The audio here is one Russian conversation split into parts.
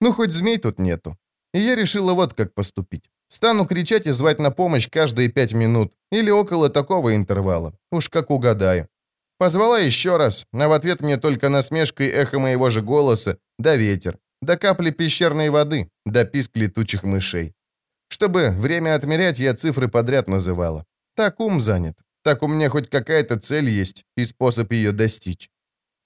Ну, хоть змей тут нету. И я решила вот как поступить. Стану кричать и звать на помощь каждые пять минут. Или около такого интервала. Уж как угадаю. Позвала еще раз, а в ответ мне только насмешкой эхо моего же голоса, да ветер, да капли пещерной воды, да писк летучих мышей. Чтобы время отмерять, я цифры подряд называла. Так ум занят. Так у меня хоть какая-то цель есть и способ ее достичь.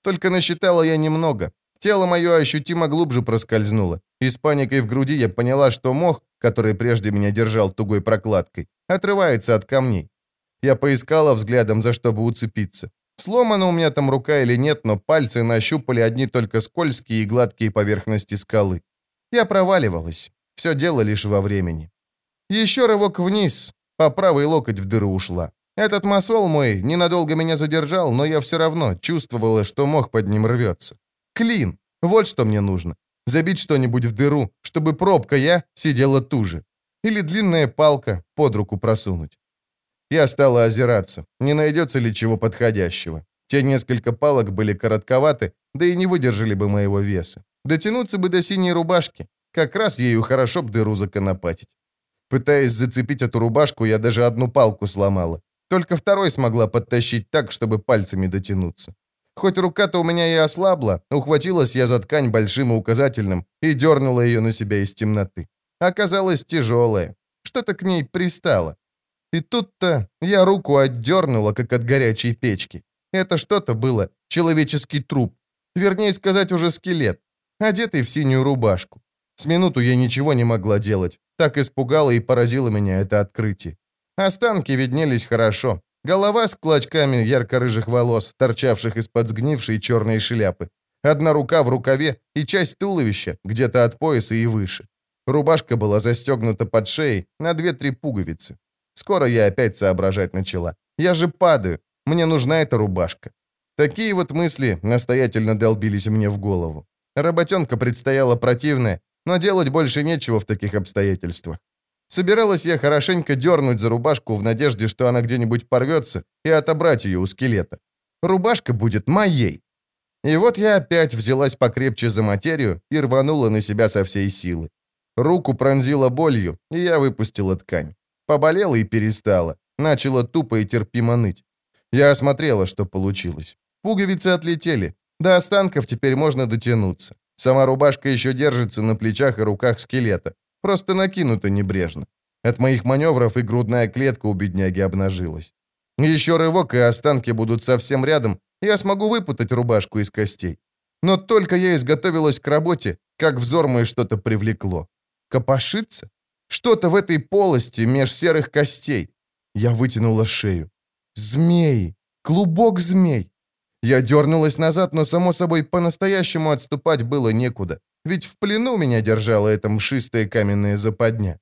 Только насчитала я немного. Тело мое ощутимо глубже проскользнуло. И с паникой в груди я поняла, что мох, который прежде меня держал тугой прокладкой, отрывается от камней. Я поискала взглядом, за что бы уцепиться. Сломана у меня там рука или нет, но пальцы нащупали одни только скользкие и гладкие поверхности скалы. Я проваливалась. Все дело лишь во времени. Еще рывок вниз. По правой локоть в дыру ушла. Этот масол мой ненадолго меня задержал, но я все равно чувствовала, что мох под ним рвется. Клин. Вот что мне нужно. Забить что-нибудь в дыру, чтобы пробка я сидела туже. Или длинная палка под руку просунуть. Я стала озираться, не найдется ли чего подходящего. Те несколько палок были коротковаты, да и не выдержали бы моего веса. Дотянуться бы до синей рубашки. Как раз ею хорошо б дыру законопатить. Пытаясь зацепить эту рубашку, я даже одну палку сломала. Только второй смогла подтащить так, чтобы пальцами дотянуться. Хоть рука-то у меня и ослабла, ухватилась я за ткань большим и указательным и дернула ее на себя из темноты. Оказалась тяжелая. Что-то к ней пристало. И тут-то я руку отдернула, как от горячей печки. Это что-то было человеческий труп. Вернее сказать, уже скелет, одетый в синюю рубашку. С минуту я ничего не могла делать. Так испугало и поразило меня это открытие. Останки виднелись хорошо. Голова с клочками ярко-рыжих волос, торчавших из-под сгнившей черной шляпы. Одна рука в рукаве и часть туловища, где-то от пояса и выше. Рубашка была застегнута под шеей на две-три пуговицы. Скоро я опять соображать начала. Я же падаю. Мне нужна эта рубашка. Такие вот мысли настоятельно долбились мне в голову. Работенка предстояла противная, но делать больше нечего в таких обстоятельствах. Собиралась я хорошенько дернуть за рубашку в надежде, что она где-нибудь порвется, и отобрать ее у скелета. Рубашка будет моей. И вот я опять взялась покрепче за материю и рванула на себя со всей силы. Руку пронзила болью, и я выпустила ткань. Поболела и перестала. Начала тупо и терпимо ныть. Я осмотрела, что получилось. Пуговицы отлетели. До останков теперь можно дотянуться. Сама рубашка еще держится на плечах и руках скелета. Просто накинута небрежно. От моих маневров и грудная клетка у бедняги обнажилась. Еще рывок, и останки будут совсем рядом, я смогу выпутать рубашку из костей. Но только я изготовилась к работе, как взор мой что-то привлекло. Копошится? Что-то в этой полости меж серых костей. Я вытянула шею. Змеи! Клубок змей! Я дернулась назад, но, само собой, по-настоящему отступать было некуда. Ведь в плену меня держала эта мшистая каменная западня.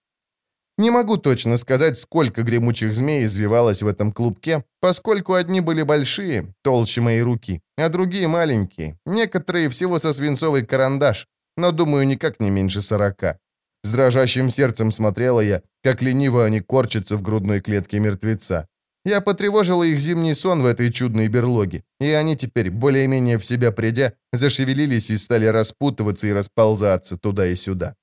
Не могу точно сказать, сколько гремучих змей извивалось в этом клубке, поскольку одни были большие, толще моей руки, а другие маленькие, некоторые всего со свинцовый карандаш, но, думаю, никак не меньше сорока. С дрожащим сердцем смотрела я, как лениво они корчатся в грудной клетке мертвеца. Я потревожила их зимний сон в этой чудной берлоге, и они теперь, более-менее в себя придя, зашевелились и стали распутываться и расползаться туда и сюда.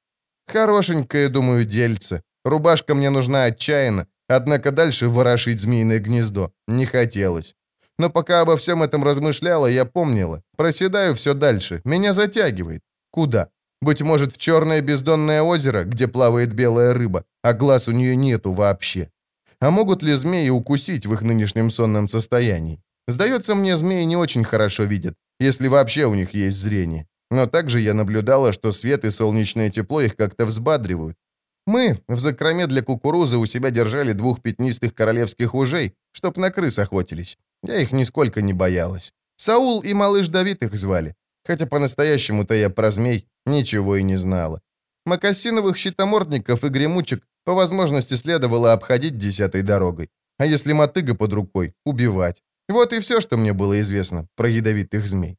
Хорошенькое, думаю, дельце. Рубашка мне нужна отчаянно, однако дальше ворошить змеиное гнездо не хотелось. Но пока обо всем этом размышляла, я помнила. Проседаю все дальше, меня затягивает. Куда? Быть может, в черное бездонное озеро, где плавает белая рыба, а глаз у нее нету вообще. А могут ли змеи укусить в их нынешнем сонном состоянии? Сдается мне, змеи не очень хорошо видят, если вообще у них есть зрение. Но также я наблюдала, что свет и солнечное тепло их как-то взбадривают. Мы в закроме для кукурузы у себя держали двух пятнистых королевских ужей, чтоб на крыс охотились. Я их нисколько не боялась. Саул и малыш Давид их звали, хотя по-настоящему-то я про змей ничего и не знала. Макасиновых щитомордников и гремучек по возможности следовало обходить десятой дорогой. А если мотыга под рукой, убивать. Вот и все, что мне было известно про ядовитых змей.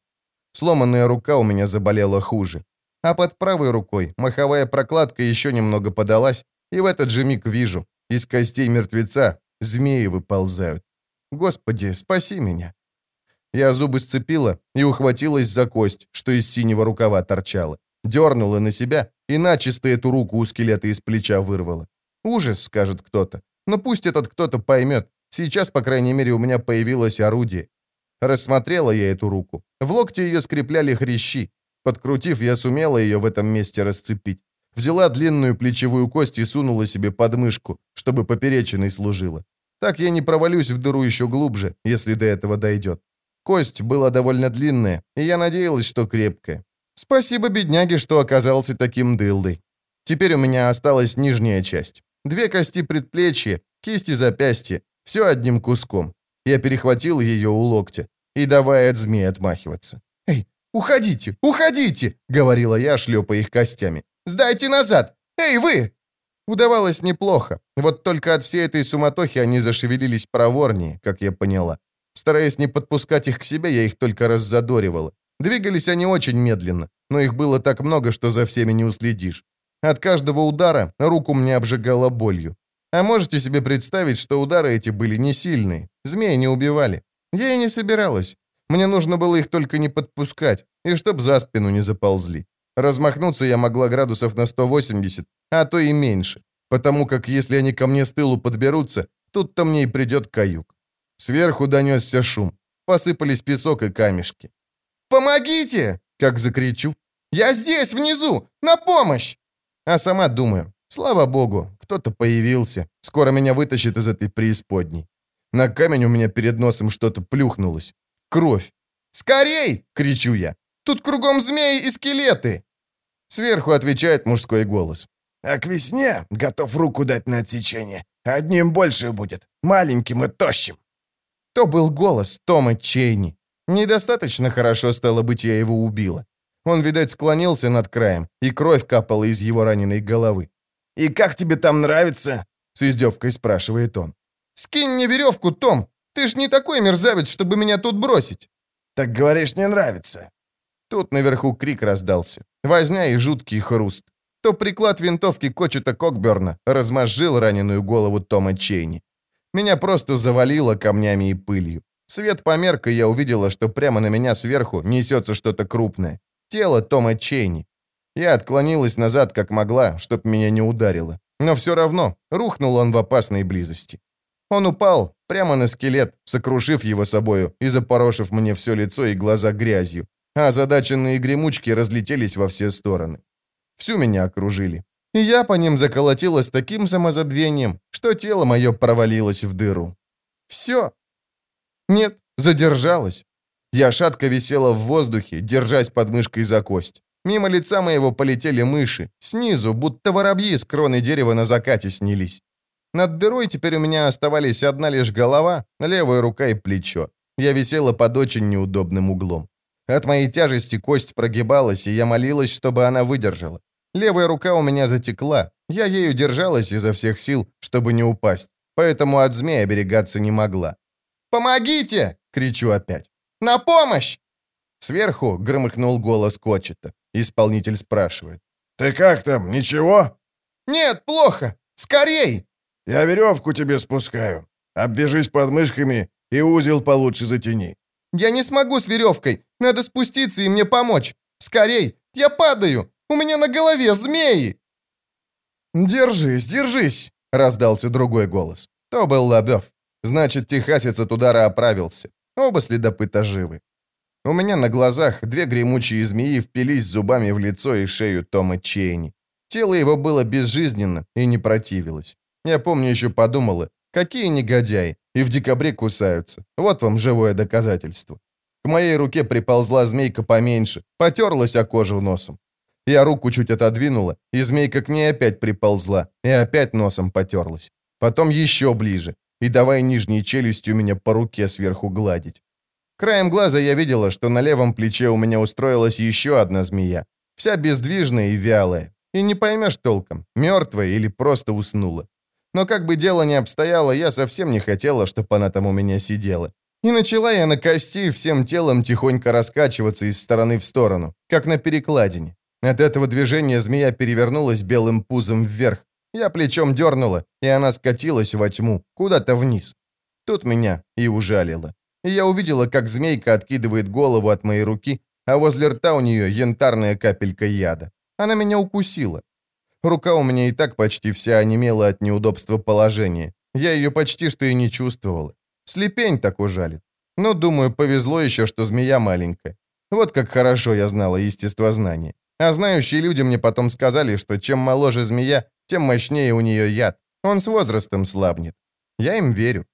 Сломанная рука у меня заболела хуже. А под правой рукой маховая прокладка еще немного подалась, и в этот же миг вижу, из костей мертвеца змеи выползают. Господи, спаси меня. Я зубы сцепила и ухватилась за кость, что из синего рукава торчала. Дернула на себя и начисто эту руку у скелета из плеча вырвала. Ужас, скажет кто-то. Но пусть этот кто-то поймет. Сейчас, по крайней мере, у меня появилось орудие. Рассмотрела я эту руку. В локте ее скрепляли хрящи. Подкрутив, я сумела ее в этом месте расцепить. Взяла длинную плечевую кость и сунула себе под мышку, чтобы поперечиной служила. Так я не провалюсь в дыру еще глубже, если до этого дойдет. Кость была довольно длинная, и я надеялась, что крепкая. Спасибо бедняге, что оказался таким дылдой. Теперь у меня осталась нижняя часть. Две кости предплечья, кисти запястья, все одним куском. Я перехватил ее у локтя и давай от змеи отмахиваться. «Эй, уходите, уходите!» — говорила я, шлепая их костями. «Сдайте назад! Эй, вы!» Удавалось неплохо, вот только от всей этой суматохи они зашевелились проворнее, как я поняла. Стараясь не подпускать их к себе, я их только раззадоривала. Двигались они очень медленно, но их было так много, что за всеми не уследишь. От каждого удара руку мне обжигало болью. А можете себе представить, что удары эти были не сильные. Змеи не убивали. Я и не собиралась. Мне нужно было их только не подпускать, и чтоб за спину не заползли. Размахнуться я могла градусов на 180, а то и меньше, потому как если они ко мне с тылу подберутся, тут-то мне и придет каюк. Сверху донесся шум. Посыпались песок и камешки. «Помогите!» — как закричу. «Я здесь, внизу! На помощь!» А сама думаю, слава богу, кто-то появился. Скоро меня вытащит из этой преисподней. На камень у меня перед носом что-то плюхнулось. Кровь. «Скорей!» — кричу я. «Тут кругом змеи и скелеты!» Сверху отвечает мужской голос. «А к весне готов руку дать на отсечение. Одним больше будет, маленьким и тощим». То был голос Тома Чейни. Недостаточно хорошо, стало быть, я его убила. Он, видать, склонился над краем, и кровь капала из его раненой головы. «И как тебе там нравится?» — с издевкой спрашивает он. «Скинь мне веревку, Том! Ты ж не такой мерзавец, чтобы меня тут бросить!» «Так говоришь, не нравится!» Тут наверху крик раздался. Возня и жуткий хруст. То приклад винтовки Кочета Кокберна размозжил раненую голову Тома Чейни. Меня просто завалило камнями и пылью. Свет померк, и я увидела, что прямо на меня сверху несется что-то крупное. Тело Тома Чейни. Я отклонилась назад, как могла, чтоб меня не ударило. Но все равно рухнул он в опасной близости. Он упал прямо на скелет, сокрушив его собою и запорошив мне все лицо и глаза грязью, а озадаченные гремучки разлетелись во все стороны. Всю меня окружили. И я по ним заколотила с таким самозабвением, что тело мое провалилось в дыру. Все. Нет, задержалась. Я шатко висела в воздухе, держась под мышкой за кость. Мимо лица моего полетели мыши. Снизу, будто воробьи с кроны дерева на закате снялись. Над дырой теперь у меня оставались одна лишь голова, левая рука и плечо. Я висела под очень неудобным углом. От моей тяжести кость прогибалась, и я молилась, чтобы она выдержала. Левая рука у меня затекла. Я ею держалась изо всех сил, чтобы не упасть, поэтому от змея оберегаться не могла. «Помогите!» — кричу опять. «На помощь!» Сверху громыхнул голос Кочета. Исполнитель спрашивает. «Ты как там, ничего?» «Нет, плохо! Скорей!» «Я веревку тебе спускаю. Обвяжись подмышками и узел получше затяни». «Я не смогу с веревкой. Надо спуститься и мне помочь. Скорей! Я падаю! У меня на голове змеи!» «Держись, держись!» — раздался другой голос. То был Лобёв. Значит, техасец от удара оправился. Оба следопыта живы. У меня на глазах две гремучие змеи впились зубами в лицо и шею Тома Чейни. Тело его было безжизненно и не противилось. Я помню, еще подумала, какие негодяи, и в декабре кусаются. Вот вам живое доказательство. К моей руке приползла змейка поменьше, потерлась о кожу носом. Я руку чуть отодвинула, и змейка к ней опять приползла, и опять носом потерлась. Потом еще ближе, и давай нижней челюстью меня по руке сверху гладить. Краем глаза я видела, что на левом плече у меня устроилась еще одна змея, вся бездвижная и вялая, и не поймешь толком, мертвая или просто уснула. Но как бы дело ни обстояло, я совсем не хотела, чтобы она там у меня сидела. И начала я на кости всем телом тихонько раскачиваться из стороны в сторону, как на перекладине. От этого движения змея перевернулась белым пузом вверх. Я плечом дернула, и она скатилась во тьму, куда-то вниз. Тут меня и ужалило. Я увидела, как змейка откидывает голову от моей руки, а возле рта у нее янтарная капелька яда. Она меня укусила. Рука у меня и так почти вся онемела от неудобства положения. Я ее почти что и не чувствовала. Слепень так ужалит. Но, думаю, повезло еще, что змея маленькая. Вот как хорошо я знала естествознание. А знающие люди мне потом сказали, что чем моложе змея, тем мощнее у нее яд. Он с возрастом слабнет. Я им верю.